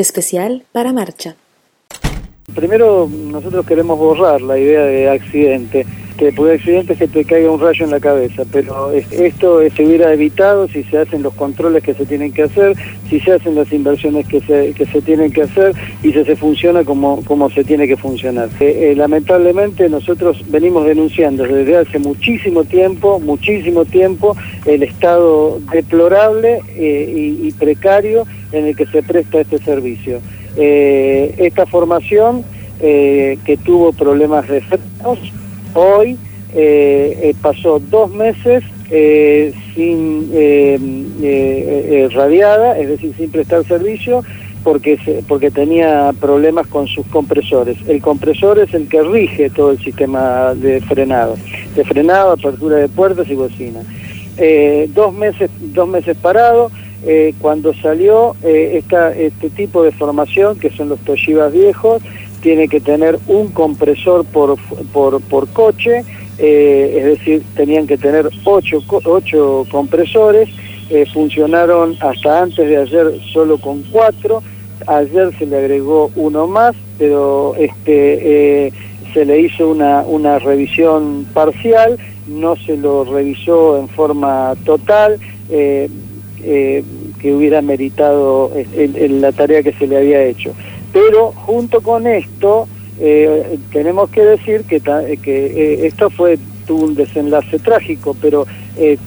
Especial para marcha. Primero, nosotros queremos borrar la idea de accidente, que puede accidente que te caiga un rayo en la cabeza, pero esto se hubiera evitado si se hacen los controles que se tienen que hacer, si se hacen las inversiones que se, que se tienen que hacer y si se funciona como, como se tiene que funcionar. Eh, eh, lamentablemente nosotros venimos denunciando desde hace muchísimo tiempo, muchísimo tiempo, el estado deplorable eh, y precario en el que se presta este servicio. Eh, esta formación eh, que tuvo problemas de frenos, hoy eh, pasó dos meses sin radiada, es decir, sin prestar servicio, porque, porque tenía problemas con sus compresores. El compresor es el que rige todo el sistema de frenado, de frenado, apertura de puertas y bocina. dos meses, dos meses parado, eh, cuando salió eh, este tipo de formación, que son los Toshibas viejos, tiene que tener un compresor por, por, coche, eh, es decir, tenían que tener ocho, ocho compresores, funcionaron hasta antes de ayer solo con cuatro, ayer se le agregó uno más, pero este, se le hizo una, una revisión parcial, no se lo revisó en forma total, eh, que hubiera meritado en, la tarea que se le había hecho. Pero junto con esto, eh, tenemos que decir que, que eh, esto fue tuvo un desenlace trágico, pero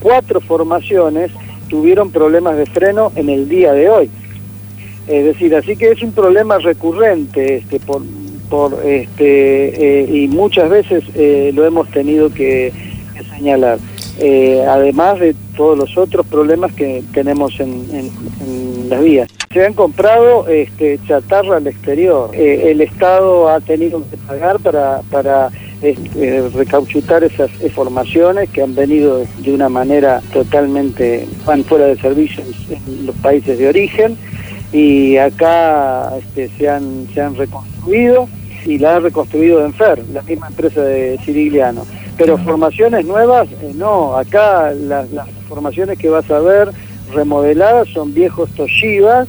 cuatro formaciones tuvieron problemas de freno en el día de hoy. Es decir, así que es un problema recurrente este, por, por este, y muchas veces lo hemos tenido que señalar. Eh, además de todos los otros problemas que tenemos en, las vías. Se han comprado este, chatarra al exterior. Eh, el Estado ha tenido que pagar para, para este, recauchutar esas formaciones que han venido de una manera totalmente, van fuera de servicio en, los países de origen y acá este, se, han, se han reconstruido y la ha reconstruido en FER, la misma empresa de Cirigliano. Pero formaciones nuevas, eh, no, acá las, formaciones que vas a ver remodeladas son viejos Toshibas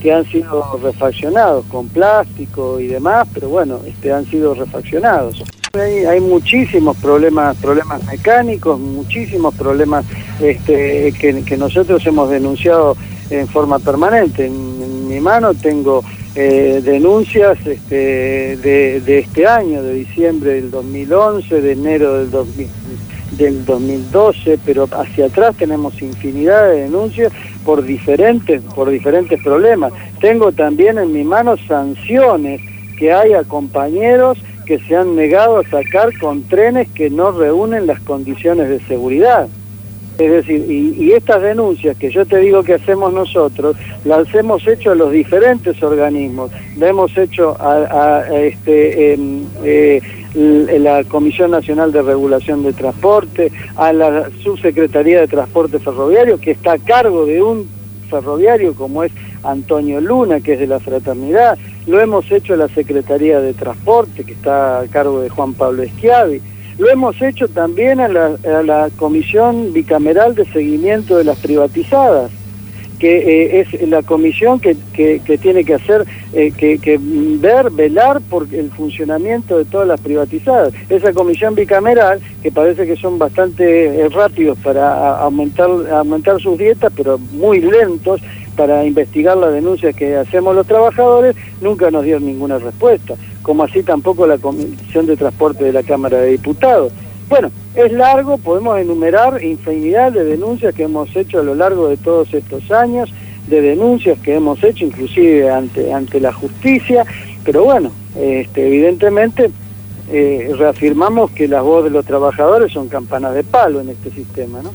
que han sido refaccionados con plástico y demás, pero bueno, este, han sido refaccionados. Hay, hay muchísimos problemas, problemas mecánicos, muchísimos problemas este, que, nosotros hemos denunciado en forma permanente. en mi mano tengo eh, denuncias este, de, este año, de diciembre del 2011, de enero del, del 2012, pero hacia atrás tenemos infinidad de denuncias por diferentes, por diferentes problemas. Tengo también en mi mano sanciones que hay a compañeros que se han negado a sacar con trenes que no reúnen las condiciones de seguridad. Es decir, y, estas denuncias que yo te digo que hacemos nosotros, las hemos hecho a los diferentes organismos, las hemos hecho a, este, eh, la Comisión Nacional de Regulación de Transporte, a la Subsecretaría de Transporte Ferroviario, que está a cargo de un ferroviario como es Antonio Luna, que es de la fraternidad, lo hemos hecho a la Secretaría de Transporte, que está a cargo de Juan Pablo Esquiavi, lo hemos hecho también a la, Comisión Bicameral de Seguimiento de las Privatizadas, que eh, es la comisión que, tiene que hacer, eh, que, ver, velar por el funcionamiento de todas las privatizadas. Esa comisión bicameral, que parece que son bastante eh, rápidos para aumentar, aumentar sus dietas, pero muy lentos para investigar las denuncias que hacemos los trabajadores, nunca nos dio ninguna respuesta, como así tampoco la Comisión de Transporte de la Cámara de Diputados. Bueno, es largo, podemos enumerar infinidad de denuncias que hemos hecho a lo largo de todos estos años, de denuncias que hemos hecho inclusive ante, ante la justicia, pero bueno, este, evidentemente eh, reafirmamos que las voces de los trabajadores son campanas de palo en este sistema, ¿no?